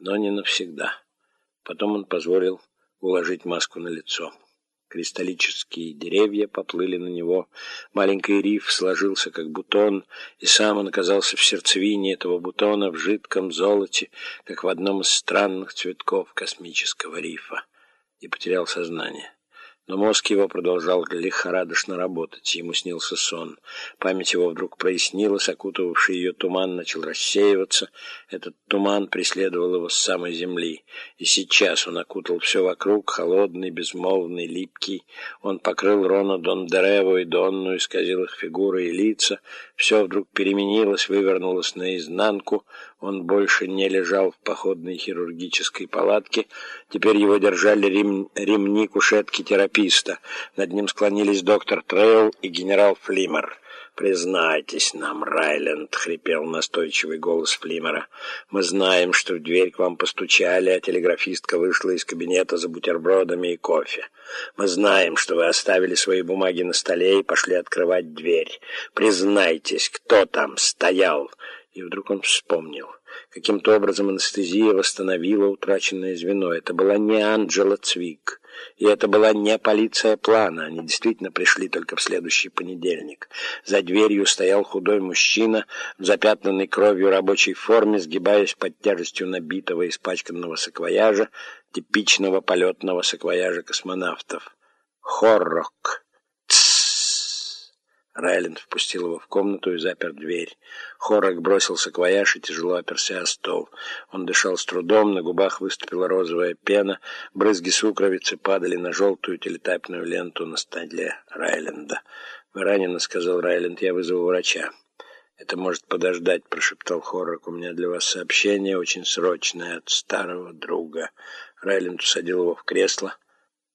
но не навсегда. Потом он позволил уложить маску на лицо. Кристаллические деревья поплыли на него. Маленький риф сложился, как бутон, и сам он оказался в сердцевине этого бутона в жидком золоте, как в одном из странных цветков космического рифа, и потерял сознание. Но мозг его продолжал лихорадочно работать, ему снился сон. Память его вдруг прояснилась, окутывавший ее туман начал рассеиваться. Этот туман преследовал его с самой земли. И сейчас он окутал все вокруг, холодный, безмолвный, липкий. Он покрыл Рона Дондереву и Донну, исказил их фигуры и лица. Все вдруг переменилось, вывернулось наизнанку. Он больше не лежал в походной хирургической палатке. Теперь его держали рем... ремни кушетки тераписта. Над ним склонились доктор Трейл и генерал Флимер. «Признайтесь нам, Райленд», — хрипел настойчивый голос Флимера. «Мы знаем, что в дверь к вам постучали, а телеграфистка вышла из кабинета за бутербродами и кофе. Мы знаем, что вы оставили свои бумаги на столе и пошли открывать дверь. Признайтесь, кто там стоял?» И вдруг он вспомнил. Каким-то образом анестезия восстановила утраченное звено. Это была не Анджела Цвик. И это была не полиция плана. Они действительно пришли только в следующий понедельник. За дверью стоял худой мужчина в запятнанной кровью рабочей форме, сгибаясь под тяжестью набитого испачканного саквояжа, типичного полетного саквояжа космонавтов. Хоррок. Райленд впустил его в комнату и запер дверь. Хорок бросился к вояж и тяжело оперся о стол. Он дышал с трудом, на губах выступила розовая пена, брызги сукровицы падали на желтую телетапную ленту на столе Райленда. «Вы ранены», — сказал Райленд, — «я вызову врача». «Это может подождать», — прошептал Хоррок. «У меня для вас сообщение, очень срочное, от старого друга». Райленд усадил его в кресло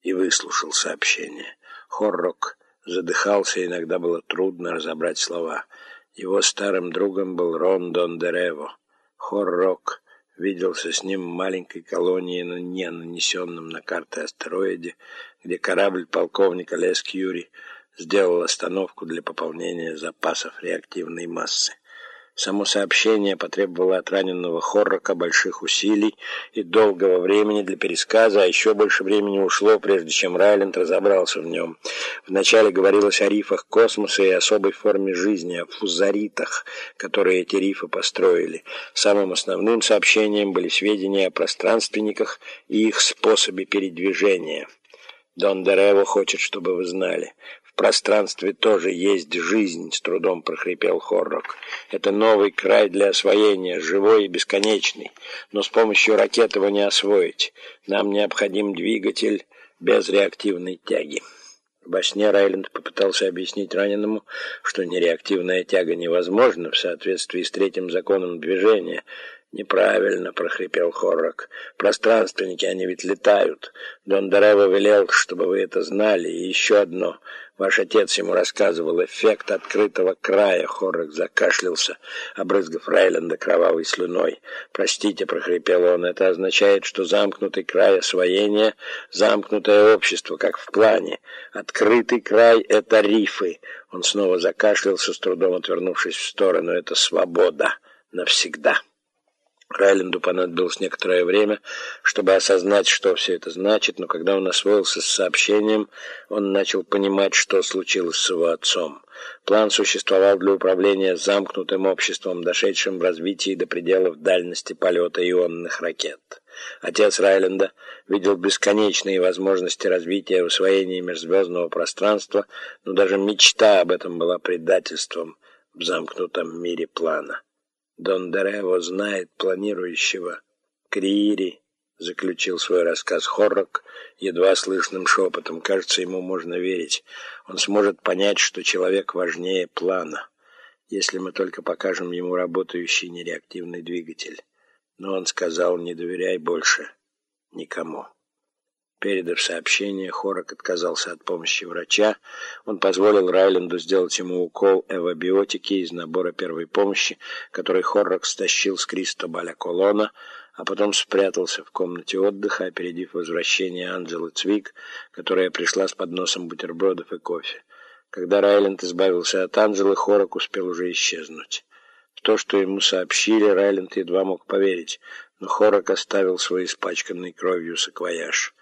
и выслушал сообщение. Хоррок задыхался, иногда было трудно разобрать слова. Его старым другом был Рон Дондерево. Хоррок виделся с ним в маленькой колонии на не нанесенном на карты астероиде, где корабль полковника Лес Кьюри сделал остановку для пополнения запасов реактивной массы. Само сообщение потребовало от раненого Хоррока больших усилий и долгого времени для пересказа, а еще больше времени ушло, прежде чем Райленд разобрался в нем. Вначале говорилось о рифах космоса и особой форме жизни, о фузаритах, которые эти рифы построили. Самым основным сообщением были сведения о пространственниках и их способе передвижения. Дон Дерево хочет, чтобы вы знали пространстве тоже есть жизнь», — с трудом прохрипел Хоррок. «Это новый край для освоения, живой и бесконечный, но с помощью ракет его не освоить. Нам необходим двигатель без реактивной тяги». Во сне Райленд попытался объяснить раненому, что нереактивная тяга невозможна в соответствии с третьим законом движения, «Неправильно», — прохрипел Хоррок. «Пространственники, они ведь летают. Дон Дорево велел, чтобы вы это знали. И еще одно. Ваш отец ему рассказывал. Эффект открытого края». Хоррок закашлялся, обрызгав Райленда кровавой слюной. «Простите», — прохрипел он, — «это означает, что замкнутый край освоения — замкнутое общество, как в плане. Открытый край — это рифы». Он снова закашлялся, с трудом отвернувшись в сторону. «Это свобода. Навсегда». Райленду понадобилось некоторое время, чтобы осознать, что все это значит, но когда он освоился с сообщением, он начал понимать, что случилось с его отцом. План существовал для управления замкнутым обществом, дошедшим в развитии до пределов дальности полета ионных ракет. Отец Райленда видел бесконечные возможности развития и усвоения межзвездного пространства, но даже мечта об этом была предательством в замкнутом мире плана. Дондерево знает планирующего. Криири заключил свой рассказ Хоррок едва слышным шепотом. Кажется, ему можно верить. Он сможет понять, что человек важнее плана, если мы только покажем ему работающий нереактивный двигатель. Но он сказал, не доверяй больше никому. Передав сообщение, Хорок отказался от помощи врача. Он позволил Райленду сделать ему укол эвобиотики из набора первой помощи, который Хоррок стащил с Кристобаля Колона, а потом спрятался в комнате отдыха, опередив возвращение Анджелы Цвик, которая пришла с подносом бутербродов и кофе. Когда Райленд избавился от Анджелы, Хорок успел уже исчезнуть. В то, что ему сообщили, Райленд едва мог поверить. но Хорок оставил свой испачканный кровью саквояж.